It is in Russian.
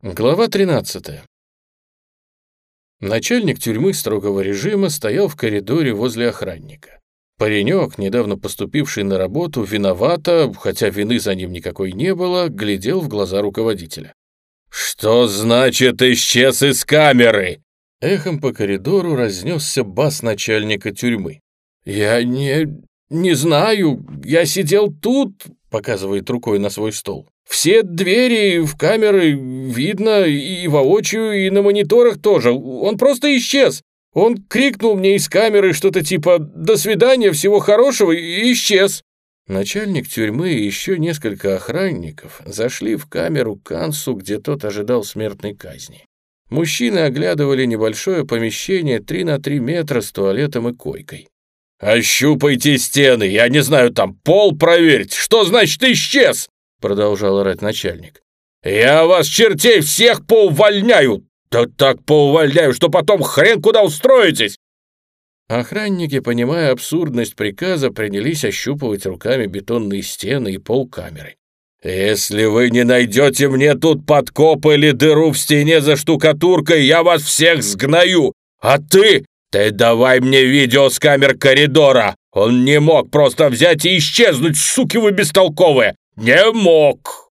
Глава 13. Начальник тюрьмы строгого режима стоял в коридоре возле охранника. Паренек, недавно поступивший на работу, виновато, хотя вины за ним никакой не было, глядел в глаза руководителя. «Что значит исчез из камеры?» Эхом по коридору разнесся бас начальника тюрьмы. «Я не... не знаю, я сидел тут», — показывает рукой на свой стол. Все двери в камеры видно и воочию, и на мониторах тоже. Он просто исчез. Он крикнул мне из камеры что-то типа «До свидания, всего хорошего» и исчез. Начальник тюрьмы и еще несколько охранников зашли в камеру Кансу, где тот ожидал смертной казни. Мужчины оглядывали небольшое помещение 3 на 3 метра с туалетом и койкой. «Ощупайте стены, я не знаю, там пол проверить. Что значит исчез?» Продолжал орать начальник. «Я вас, чертей, всех поувольняю! Да так поувольняю, что потом хрен куда устроитесь!» Охранники, понимая абсурдность приказа, принялись ощупывать руками бетонные стены и пол камеры. «Если вы не найдете мне тут подкоп или дыру в стене за штукатуркой, я вас всех сгною! А ты, ты давай мне видео с камер коридора! Он не мог просто взять и исчезнуть, суки вы бестолковые! «Не мог!»